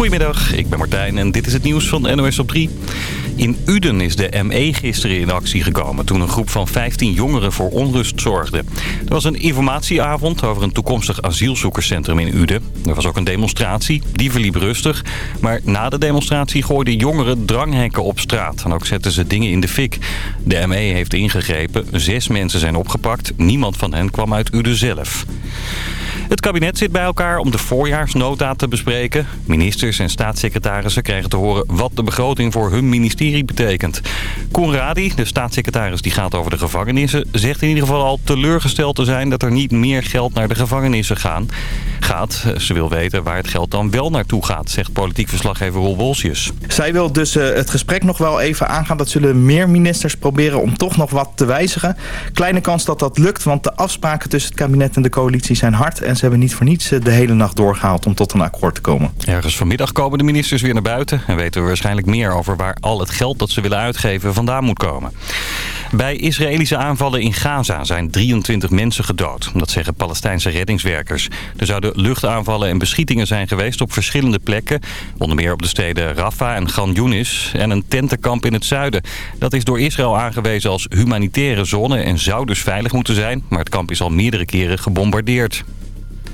Goedemiddag, ik ben Martijn en dit is het nieuws van NOS op 3. In Uden is de ME gisteren in actie gekomen toen een groep van 15 jongeren voor onrust zorgde. Er was een informatieavond over een toekomstig asielzoekerscentrum in Uden. Er was ook een demonstratie, die verliep rustig. Maar na de demonstratie gooiden jongeren dranghekken op straat. En ook zetten ze dingen in de fik. De ME heeft ingegrepen, zes mensen zijn opgepakt. Niemand van hen kwam uit Uden zelf. Het kabinet zit bij elkaar om de voorjaarsnota te bespreken. Ministers en staatssecretarissen krijgen te horen wat de begroting voor hun ministerie betekent. Conradi, de staatssecretaris die gaat over de gevangenissen, zegt in ieder geval al teleurgesteld te zijn dat er niet meer geld naar de gevangenissen gaan. gaat. Ze wil weten waar het geld dan wel naartoe gaat, zegt politiek verslaggever Roel Wolsjes. Zij wil dus uh, het gesprek nog wel even aangaan. Dat zullen meer ministers proberen om toch nog wat te wijzigen. Kleine kans dat dat lukt, want de afspraken tussen het kabinet en de coalitie zijn hard. En ze hebben niet voor niets eh, de hele nacht doorgehaald om tot een akkoord te komen. Ergens vanmiddag komen de ministers weer naar buiten... en weten we waarschijnlijk meer over waar al het geld dat ze willen uitgeven vandaan moet komen. Bij Israëlische aanvallen in Gaza zijn 23 mensen gedood. Dat zeggen Palestijnse reddingswerkers. Er zouden luchtaanvallen en beschietingen zijn geweest op verschillende plekken. Onder meer op de steden Rafah en Gan Yunis en een tentenkamp in het zuiden. Dat is door Israël aangewezen als humanitaire zone en zou dus veilig moeten zijn. Maar het kamp is al meerdere keren gebombardeerd.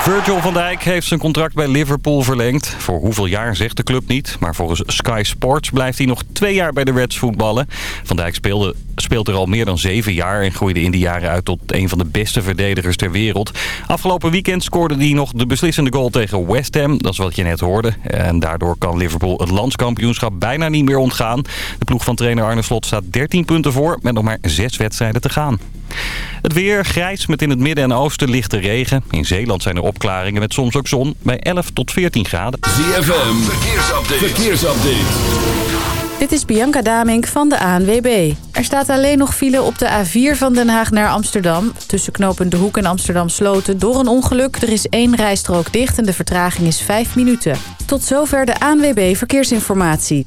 Virgil van Dijk heeft zijn contract bij Liverpool verlengd. Voor hoeveel jaar zegt de club niet. Maar volgens Sky Sports blijft hij nog twee jaar bij de Reds voetballen. Van Dijk speelde, speelt er al meer dan zeven jaar... en groeide in die jaren uit tot een van de beste verdedigers ter wereld. Afgelopen weekend scoorde hij nog de beslissende goal tegen West Ham. Dat is wat je net hoorde. En daardoor kan Liverpool het landskampioenschap bijna niet meer ontgaan. De ploeg van trainer Arne Slot staat 13 punten voor... met nog maar zes wedstrijden te gaan. Het weer grijs met in het midden en oosten lichte regen. In Zeeland zijn er opklaringen met soms ook zon bij 11 tot 14 graden. ZFM, verkeersupdate. verkeersupdate. Dit is Bianca Damink van de ANWB. Er staat alleen nog file op de A4 van Den Haag naar Amsterdam. Tussen knooppunt De Hoek en Amsterdam Sloten door een ongeluk. Er is één rijstrook dicht en de vertraging is 5 minuten. Tot zover de ANWB Verkeersinformatie.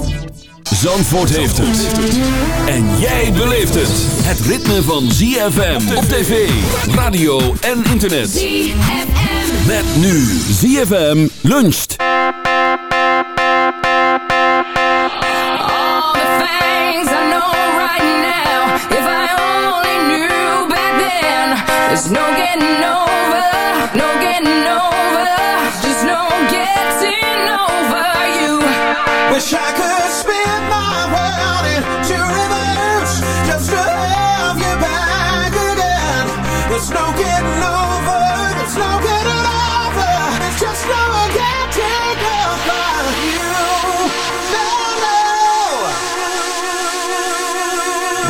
Zandvoort heeft het. En jij beleeft het. Het ritme van ZFM op tv, radio en internet. ZFM. Met nu ZFM luncht. All the things I know right now. If I only knew back then. There's no getting over,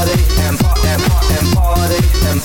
party and party and party and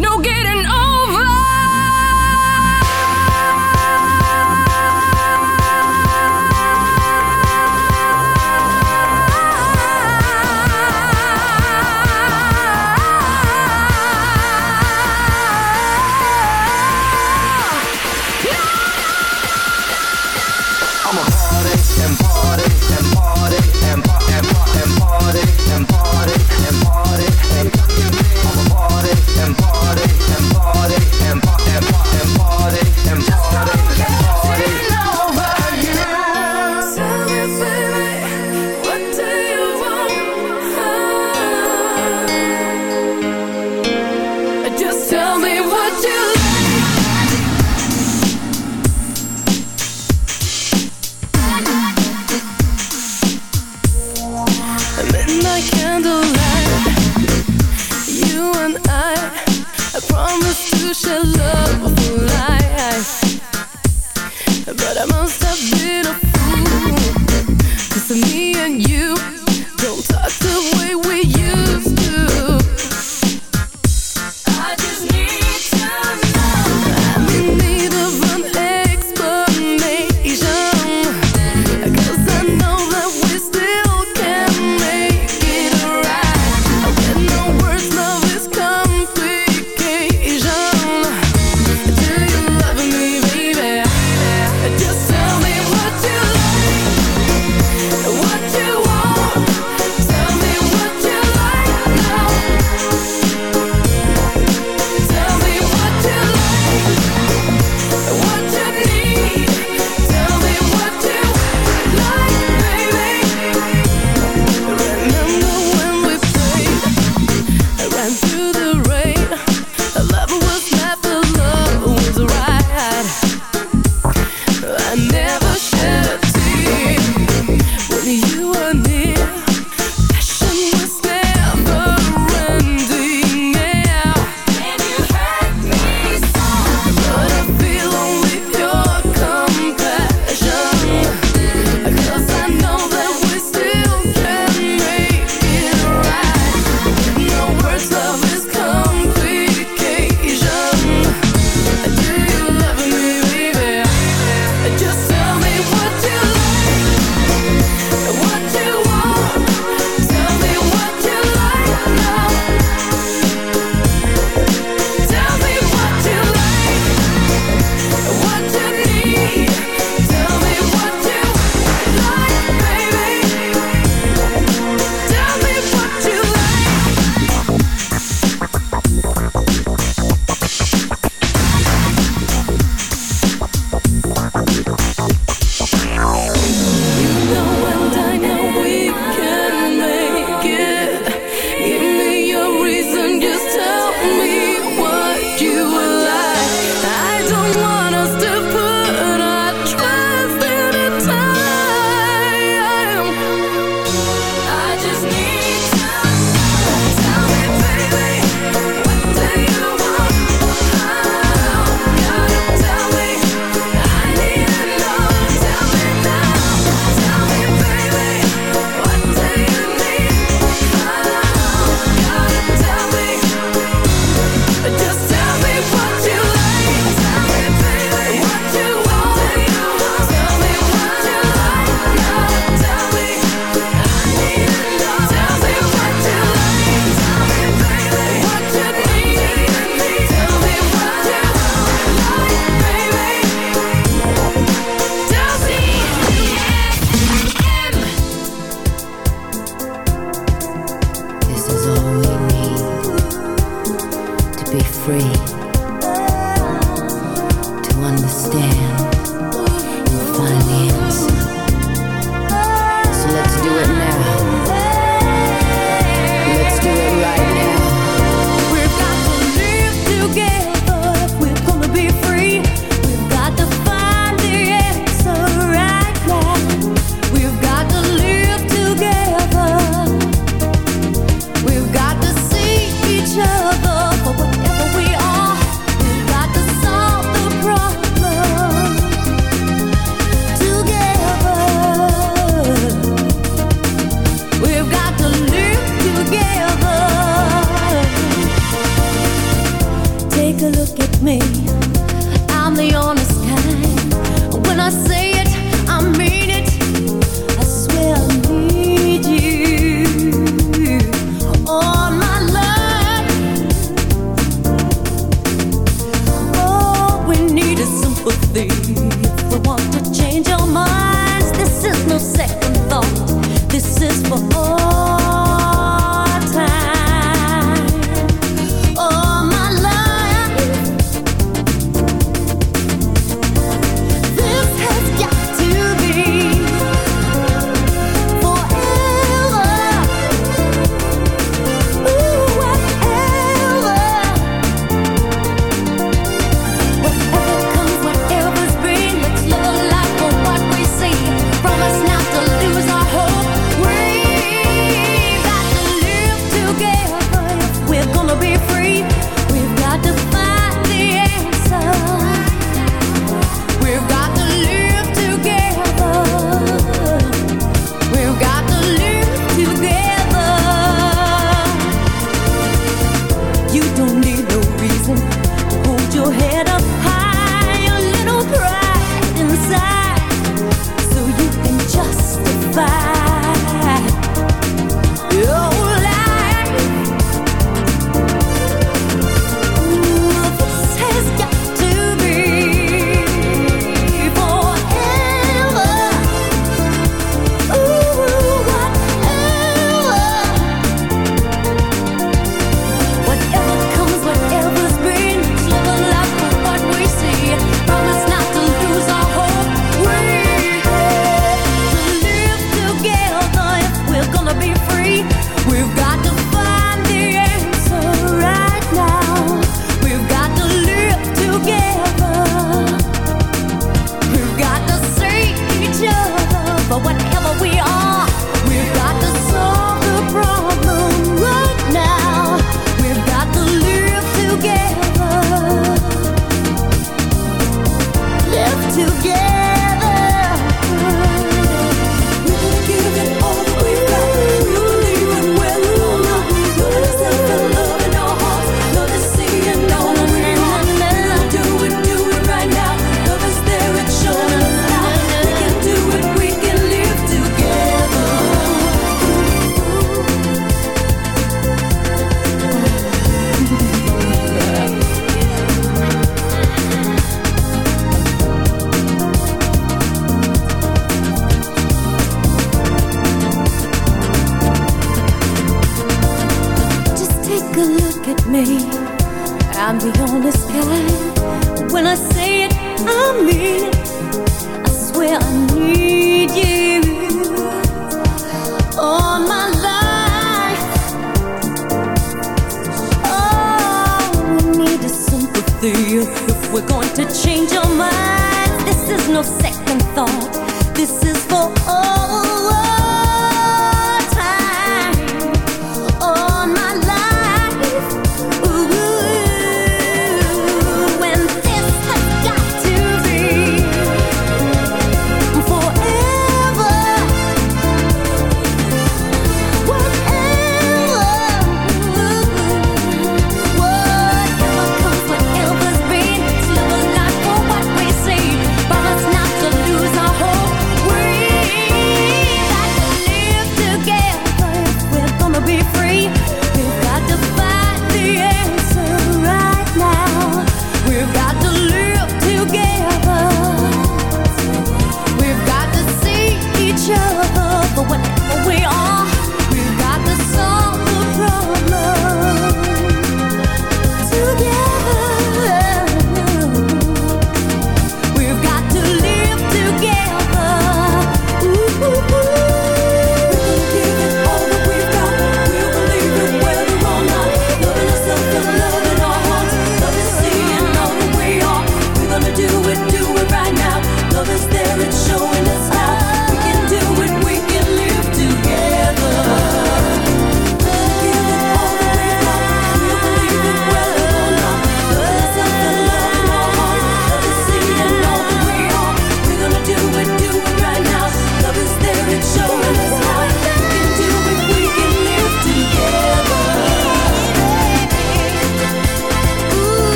no getting over.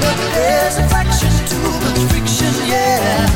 mirror, there's attraction, too much friction, yeah.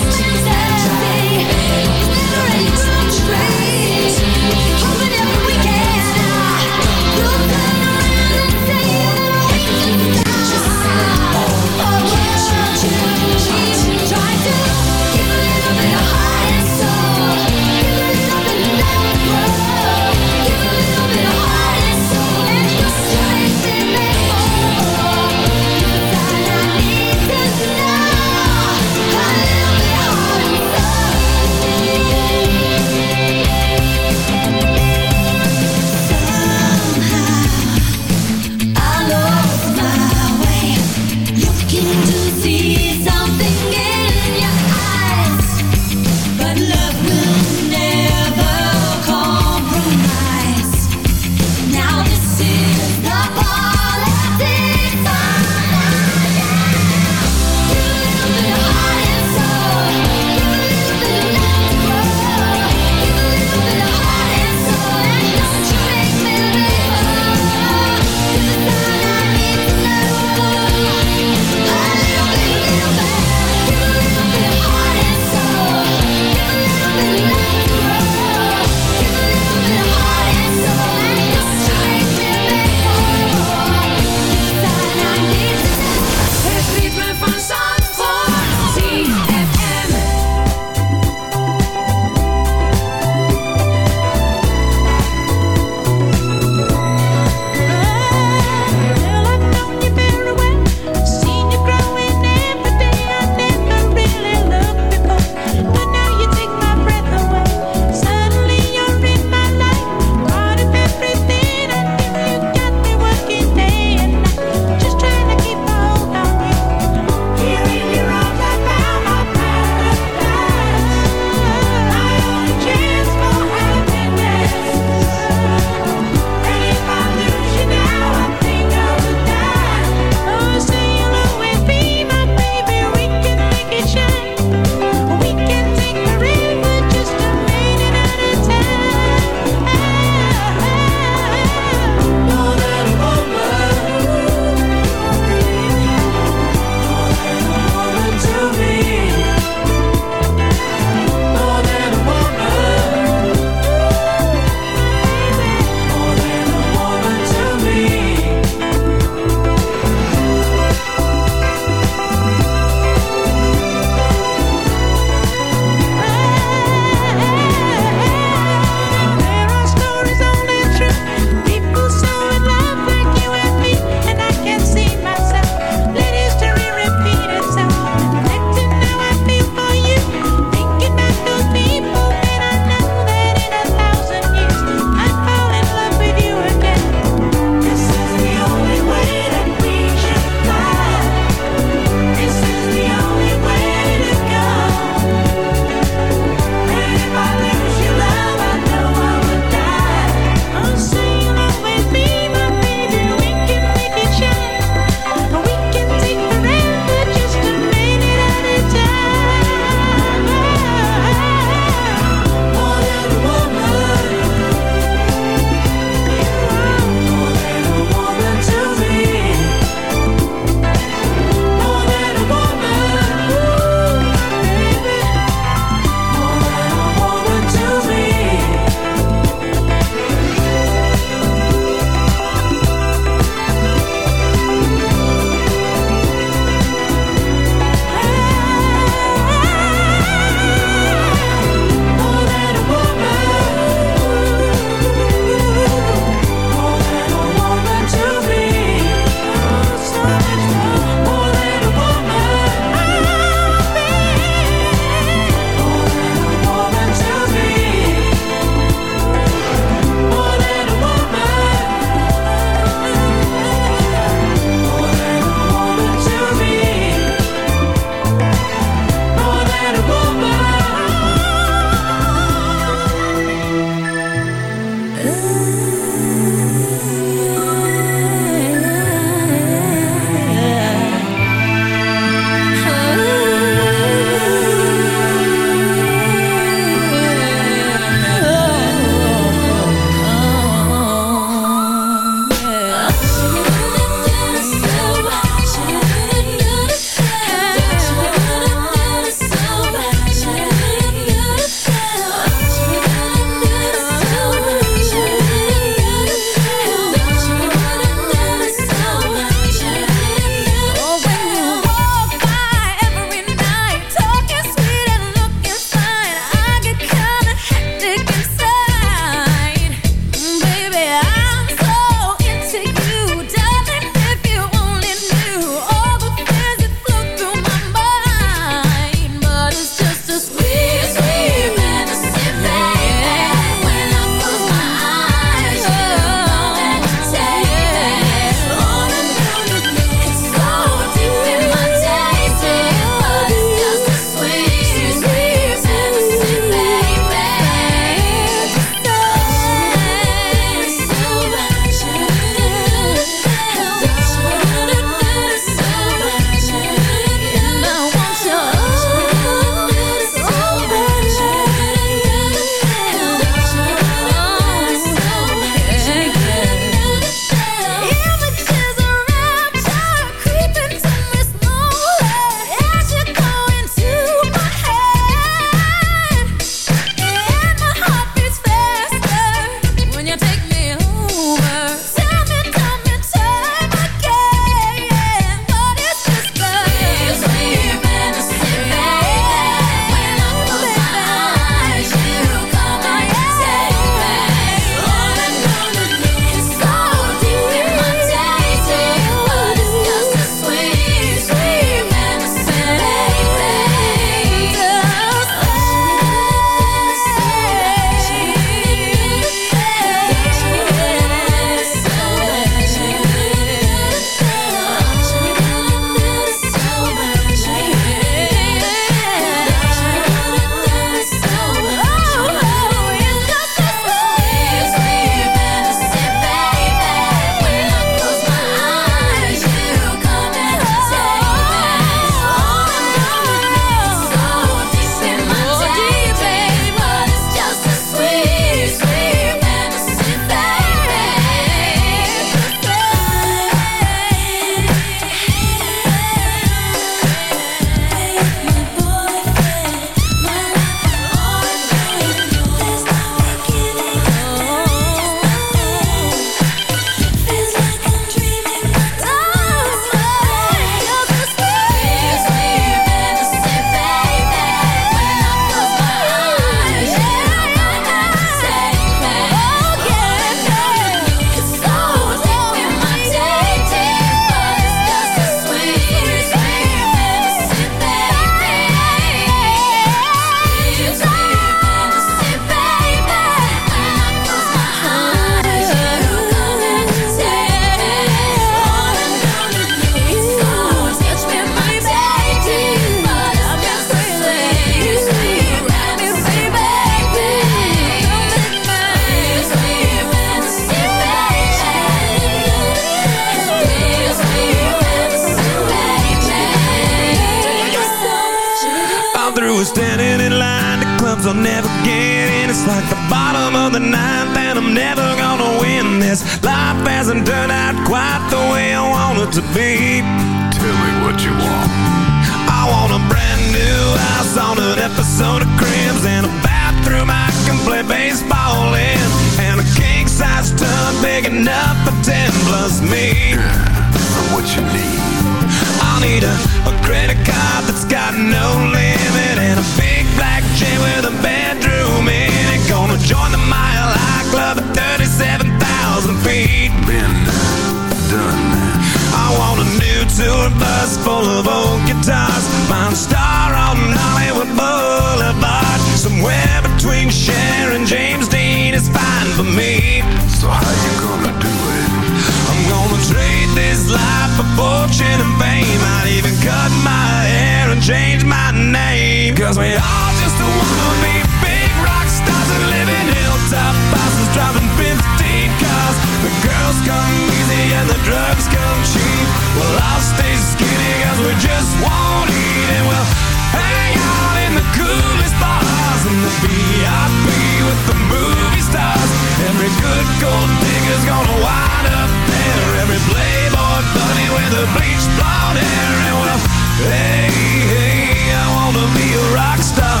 With bleached blonde hair. And well, hey, hey, I wanna be a rock star.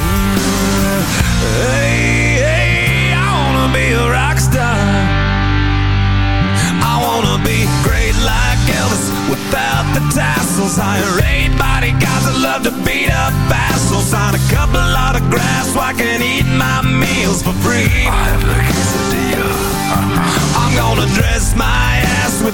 Mm, hey, hey, I wanna be a rock star. I wanna be great like Elvis without the tassels. Hire eight bodyguards that love to beat up assholes. Sign a couple autographs so I can eat my meals for free. I have the quesadilla. Uh, I'm gonna dress my ass with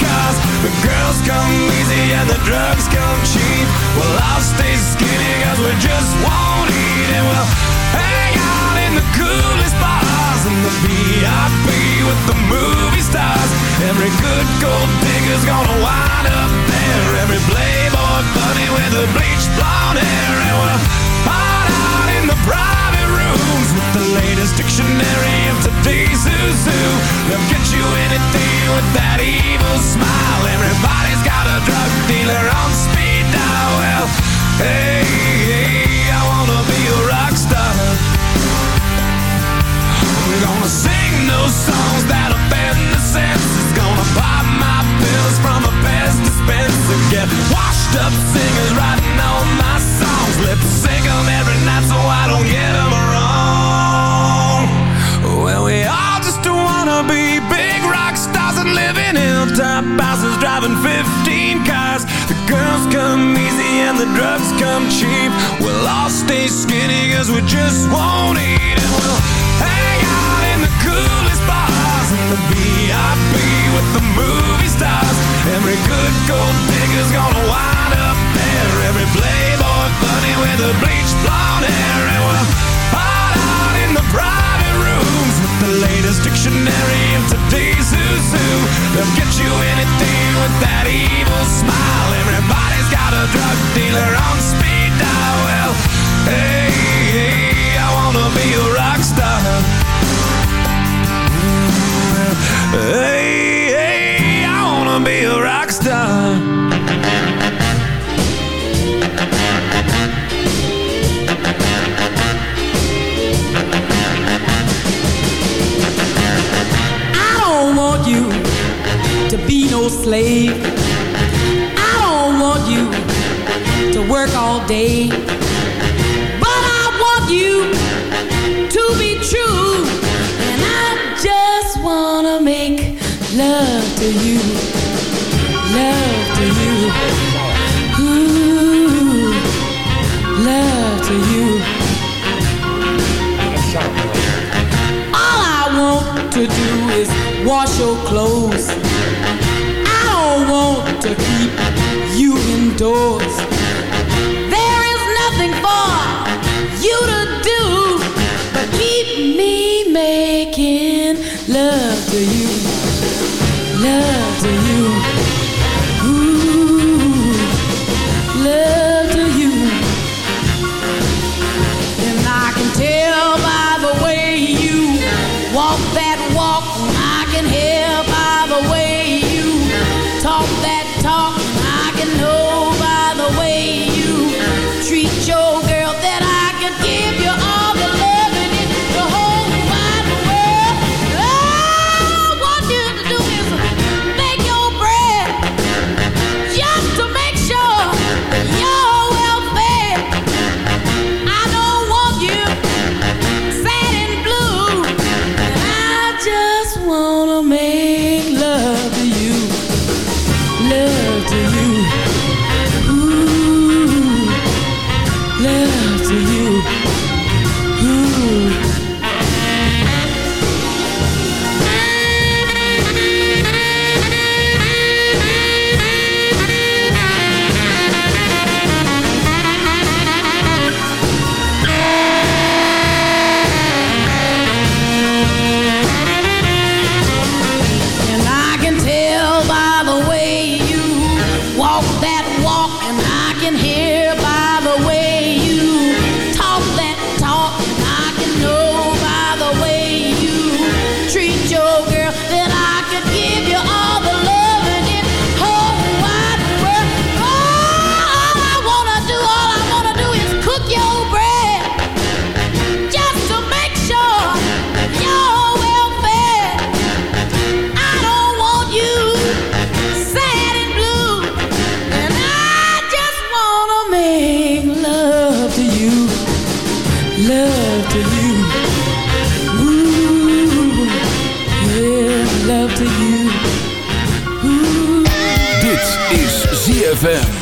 cars. The girls come easy and the drugs come cheap. Well, I'll stay skinny cause we just won't eat and we'll hang out in the coolest bars in the VIP with the movie stars. Every good gold digger's gonna wind up there. Every playboy bunny with a bleached blonde hair. And we'll hide out in the private rooms with the latest dictionary of today's who's who. They'll get you anything with that evil smile. Everybody's got a drug dealer on speed dial. Well, hey, hey, I wanna be a rock star. Oh. ZFM.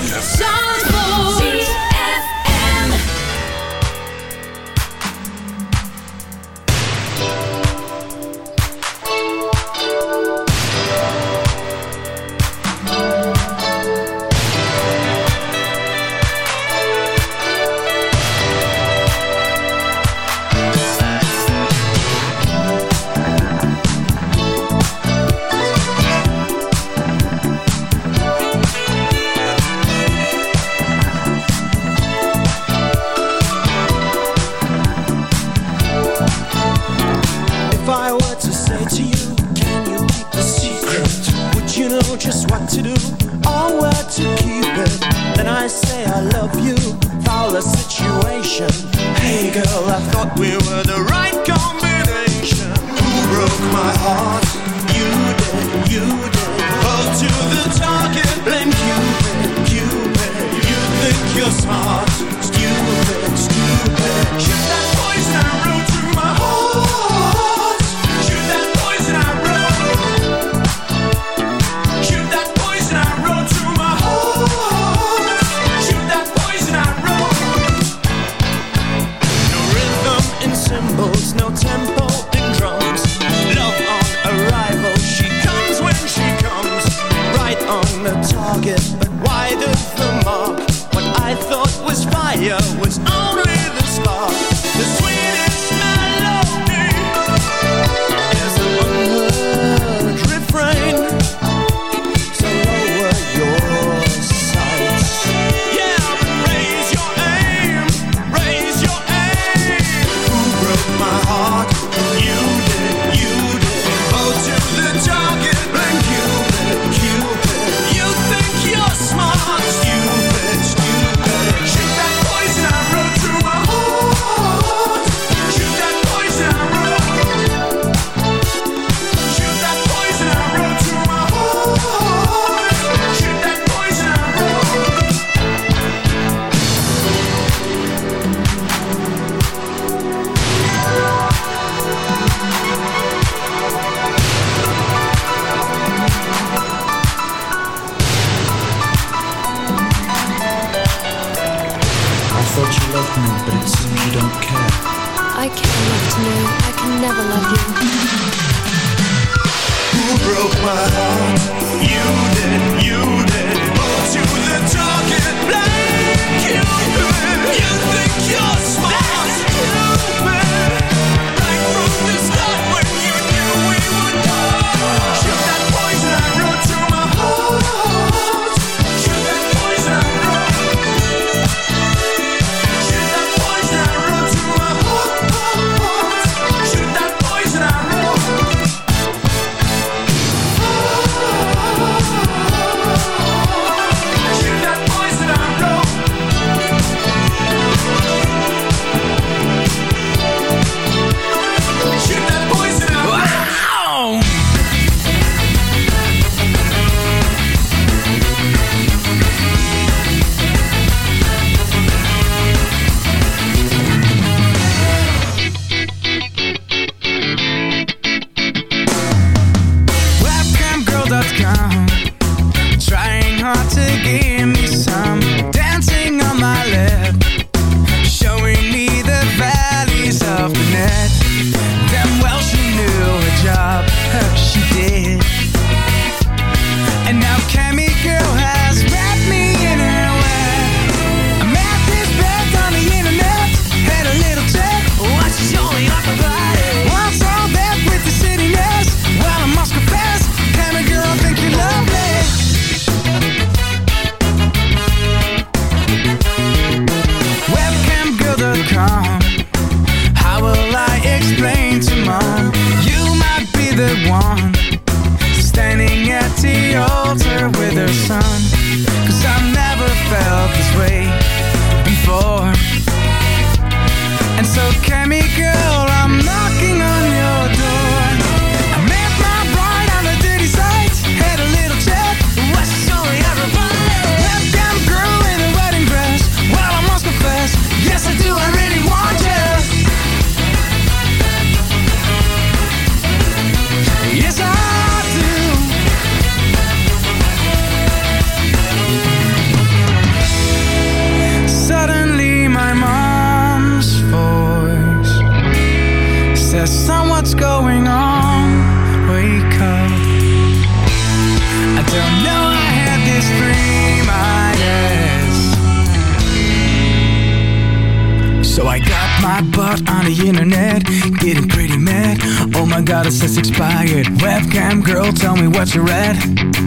So I got my butt on the internet, getting pretty mad. Oh my god, it says expired. Webcam girl, tell me what you read.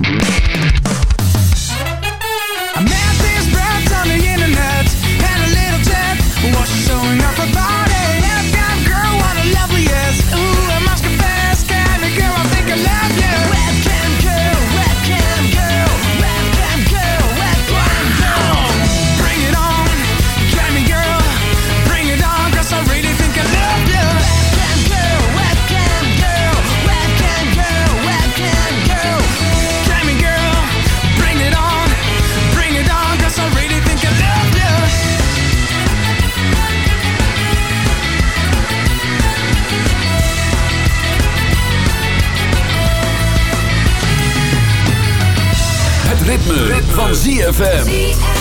ZFM.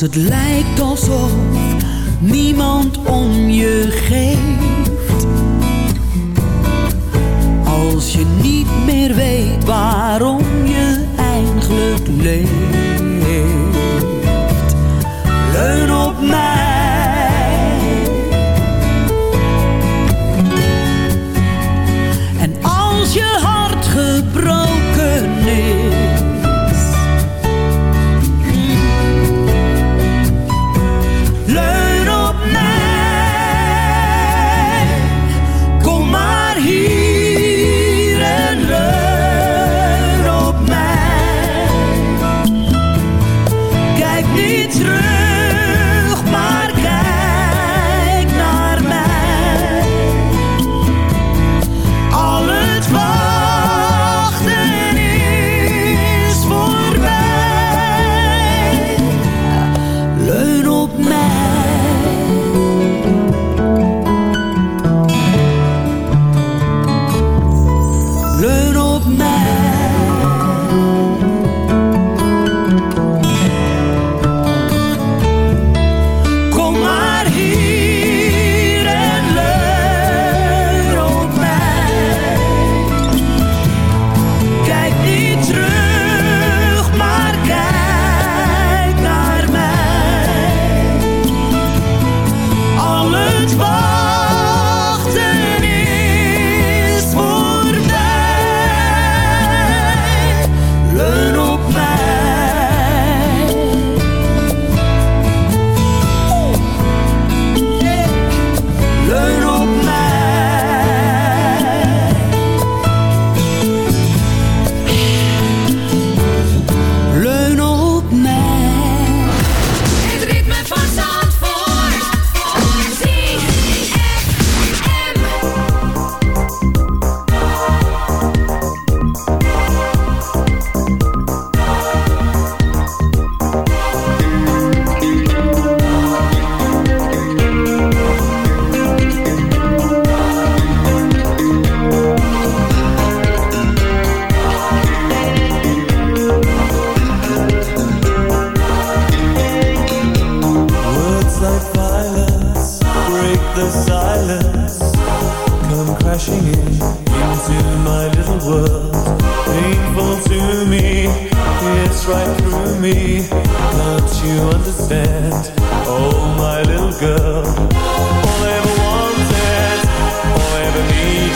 het lijkt alsof niemand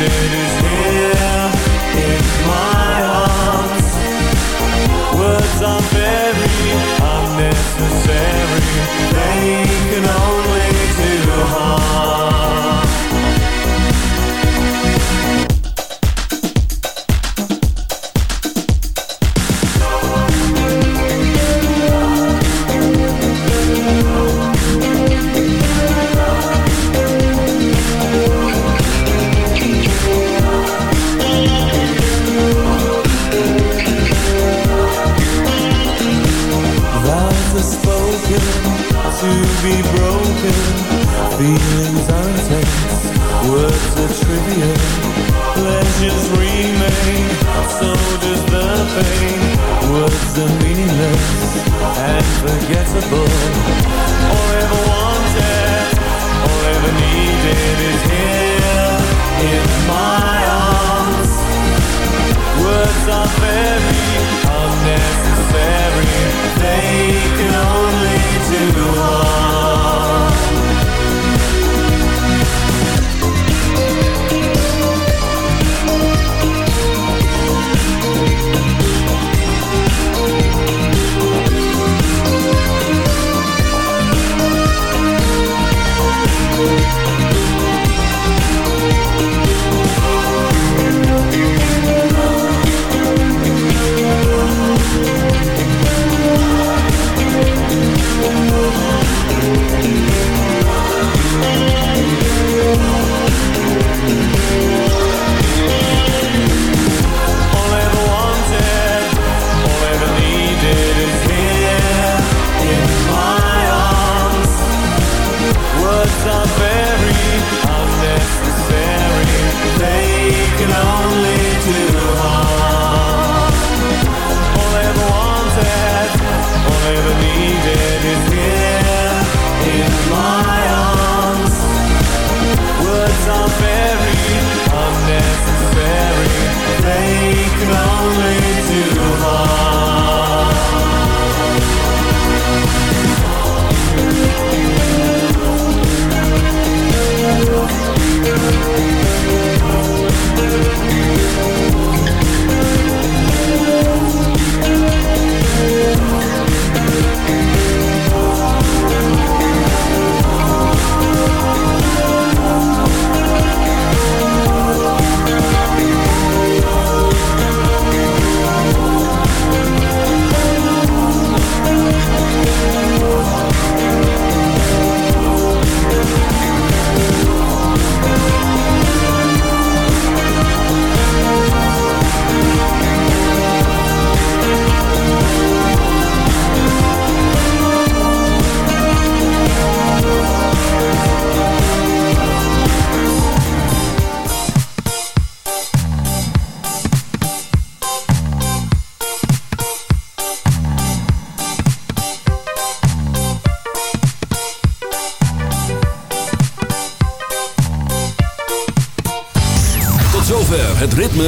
dead is here